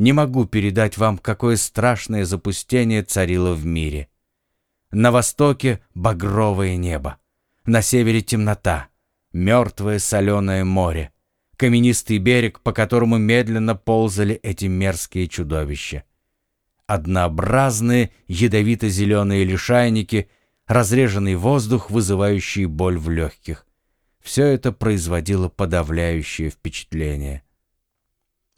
Не могу передать вам, какое страшное запустение царило в мире. На востоке багровое небо, на севере темнота, мертвое соленое море, каменистый берег, по которому медленно ползали эти мерзкие чудовища. Однообразные ядовито-зеленые лишайники, разреженный воздух, вызывающий боль в легких. Все это производило подавляющее впечатление.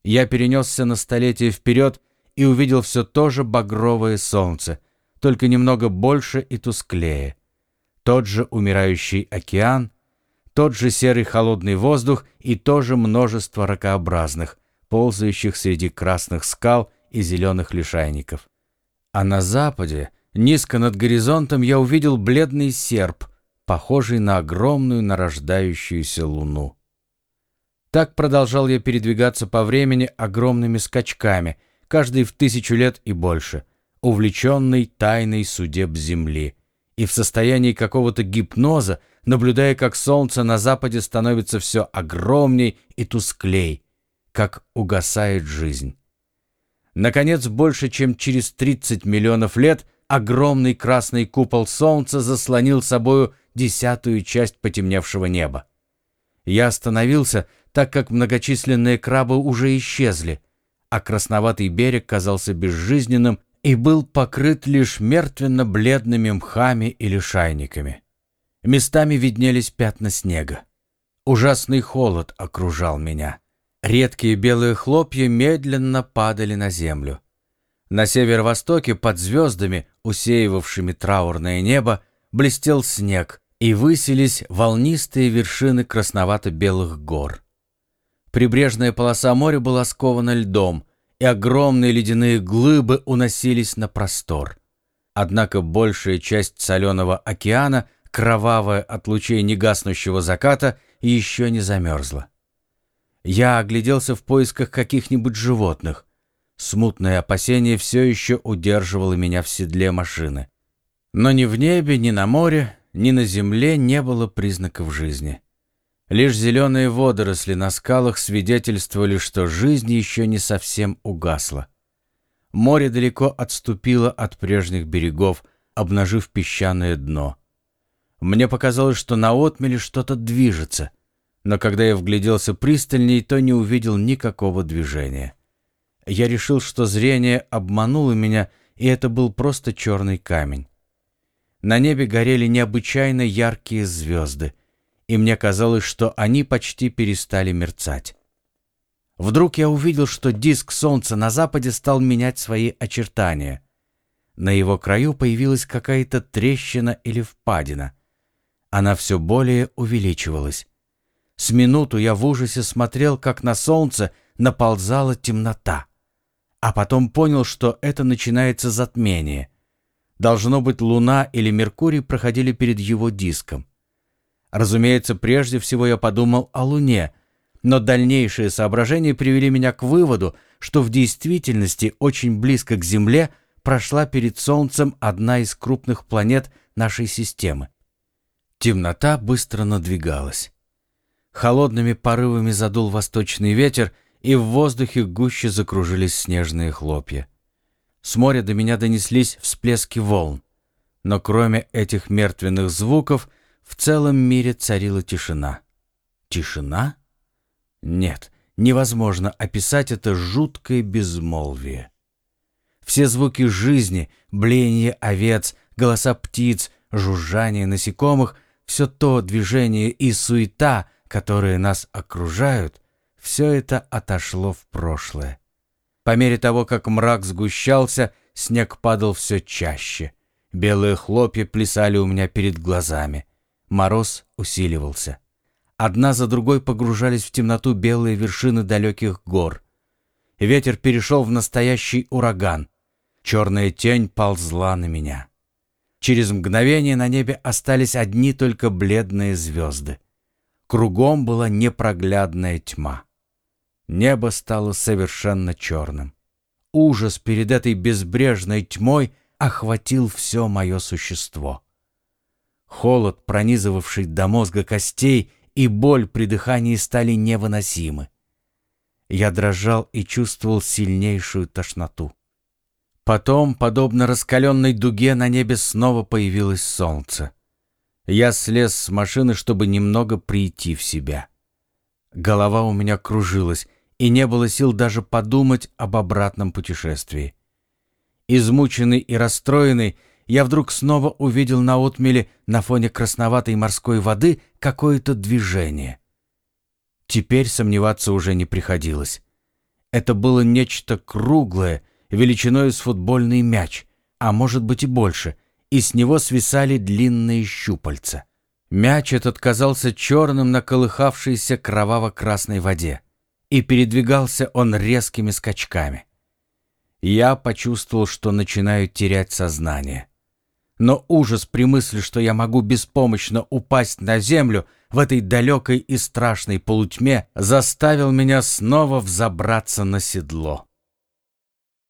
Я перенесся на столетие вперед и увидел все то же багровое солнце, только немного больше и тусклее. Тот же умирающий океан, тот же серый холодный воздух и то же множество ракообразных, ползающих среди красных скал и зеленых лишайников. А на западе, низко над горизонтом, я увидел бледный серп, похожий на огромную нарождающуюся луну. Так продолжал я передвигаться по времени огромными скачками, каждый в тысячу лет и больше, увлеченный тайной судеб Земли, и в состоянии какого-то гипноза, наблюдая, как солнце на западе становится все огромней и тусклей, как угасает жизнь. Наконец, больше чем через 30 миллионов лет огромный красный купол солнца заслонил собою десятую часть потемневшего неба. Я остановился, так как многочисленные крабы уже исчезли, а красноватый берег казался безжизненным и был покрыт лишь мертвенно-бледными мхами или шайниками. Местами виднелись пятна снега. Ужасный холод окружал меня. Редкие белые хлопья медленно падали на землю. На северо-востоке под звездами, усеивавшими траурное небо, блестел снег, и высились волнистые вершины красновато-белых гор. Прибрежная полоса моря была скована льдом, и огромные ледяные глыбы уносились на простор. Однако большая часть соленого океана, кровавая от лучей негаснущего заката, еще не замерзла. Я огляделся в поисках каких-нибудь животных. Смутное опасение все еще удерживало меня в седле машины. Но ни в небе, ни на море, ни на земле не было признаков жизни. Лишь зеленые водоросли на скалах свидетельствовали, что жизнь еще не совсем угасла. Море далеко отступило от прежних берегов, обнажив песчаное дно. Мне показалось, что на отмеле что-то движется — но когда я вгляделся пристальней, то не увидел никакого движения. Я решил, что зрение обмануло меня, и это был просто черный камень. На небе горели необычайно яркие звезды, и мне казалось, что они почти перестали мерцать. Вдруг я увидел, что диск Солнца на западе стал менять свои очертания. На его краю появилась какая-то трещина или впадина. Она все более увеличивалась. С минуту я в ужасе смотрел, как на солнце наползала темнота. А потом понял, что это начинается затмение. Должно быть, Луна или Меркурий проходили перед его диском. Разумеется, прежде всего я подумал о Луне, но дальнейшие соображения привели меня к выводу, что в действительности очень близко к Земле прошла перед Солнцем одна из крупных планет нашей системы. Темнота быстро надвигалась. Холодными порывами задул восточный ветер, и в воздухе гуще закружились снежные хлопья. С моря до меня донеслись всплески волн. Но кроме этих мертвенных звуков, в целом мире царила тишина. Тишина? Нет, невозможно описать это жуткое безмолвие. Все звуки жизни, блеяние овец, голоса птиц, жужжание насекомых, все то движение и суета, которые нас окружают, все это отошло в прошлое. По мере того, как мрак сгущался, снег падал все чаще. Белые хлопья плясали у меня перед глазами. Мороз усиливался. Одна за другой погружались в темноту белые вершины далеких гор. Ветер перешел в настоящий ураган. Черная тень ползла на меня. Через мгновение на небе остались одни только бледные звезды. Кругом была непроглядная тьма. Небо стало совершенно черным. Ужас перед этой безбрежной тьмой охватил все мое существо. Холод, пронизывавший до мозга костей, и боль при дыхании стали невыносимы. я дрожал и чувствовал сильнейшую тошноту. Потом, подобно раскаленной дуге, на небе снова появилось солнце. Я слез с машины, чтобы немного прийти в себя. Голова у меня кружилась, и не было сил даже подумать об обратном путешествии. Измученный и расстроенный, я вдруг снова увидел на отмеле на фоне красноватой морской воды какое-то движение. Теперь сомневаться уже не приходилось. Это было нечто круглое, величиной с футбольный мяч, а может быть и больше, и с него свисали длинные щупальца. Мяч этот казался черным на колыхавшейся кроваво-красной воде, и передвигался он резкими скачками. Я почувствовал, что начинаю терять сознание. Но ужас при мысли, что я могу беспомощно упасть на землю в этой далекой и страшной полутьме, заставил меня снова взобраться на седло.